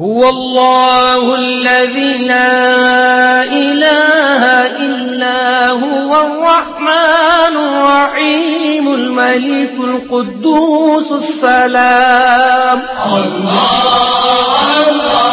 هو الله الذي لا إله إلا هو الرحمن الرحيم الملك القدوس السلام. الله الله.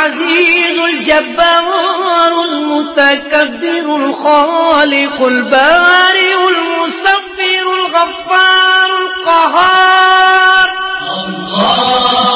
العزيز الجبار المتكبر الخالق البارئ المصبر الغفار القهار. الله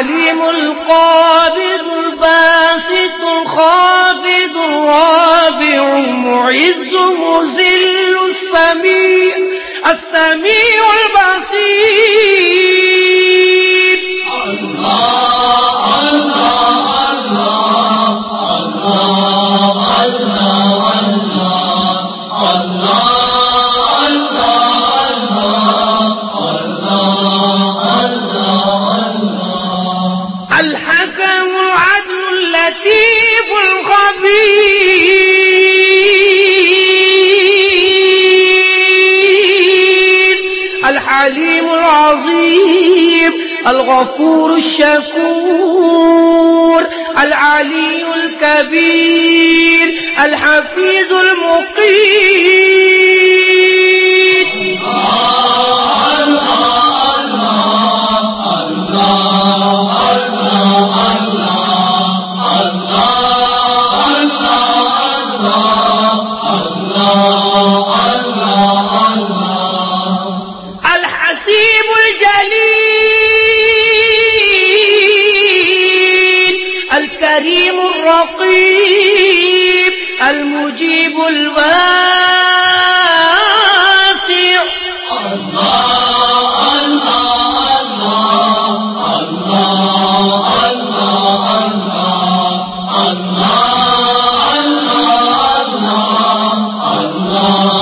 العليم القابض الباسط الخافض الرافع المعز مذل السميع السميع اللطيف الخبير الحليم العظيم الغفور الشكور العلي الكبير الحفيظ المقيت يجيب الواسع الحكيم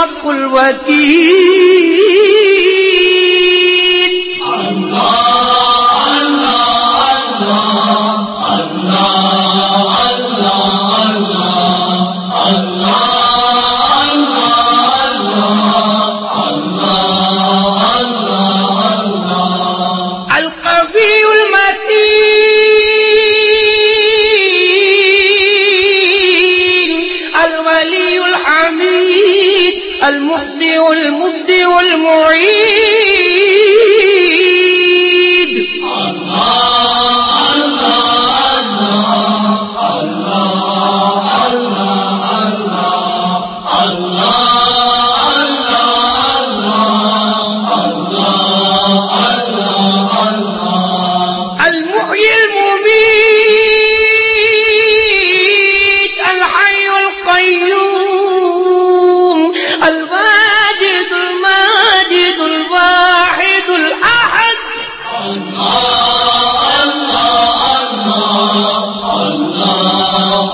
حق الحق اللہ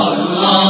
اللہ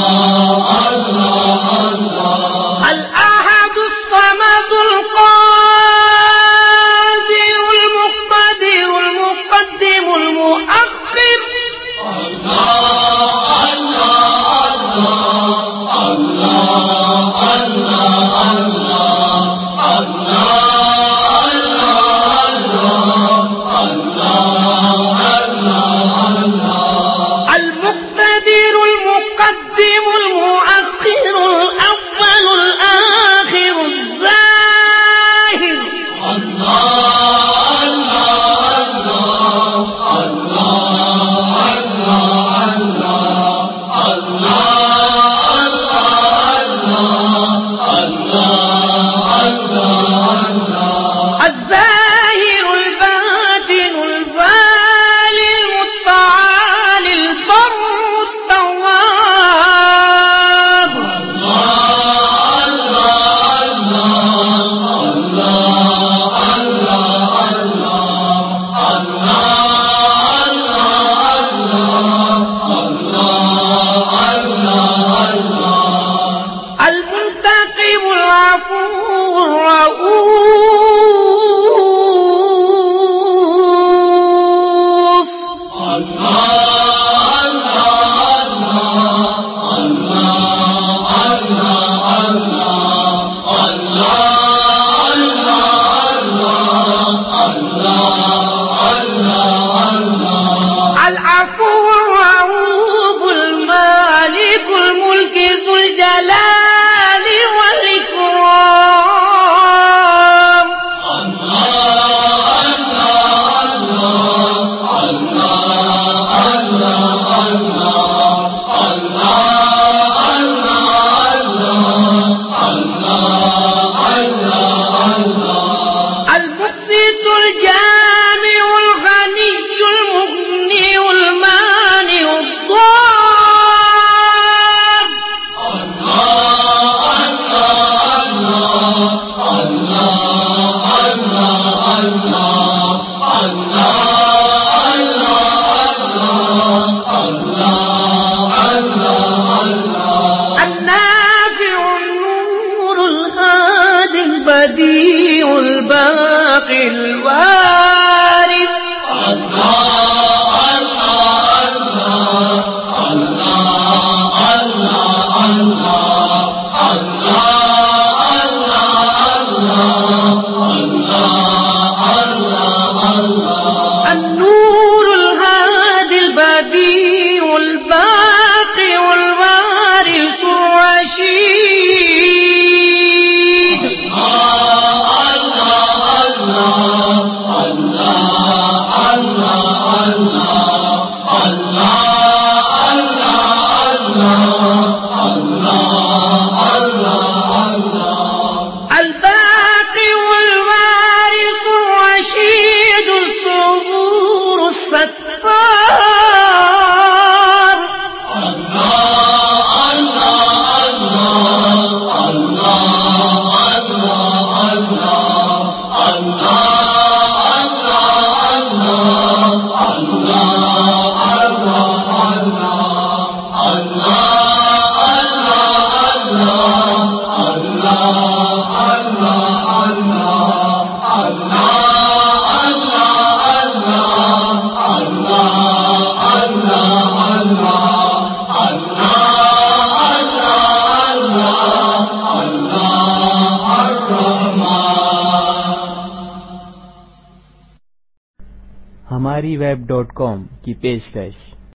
اللہ البديع الباقي الوارث. النور بہاری ویب ڈاٹ کام کی پیشکش۔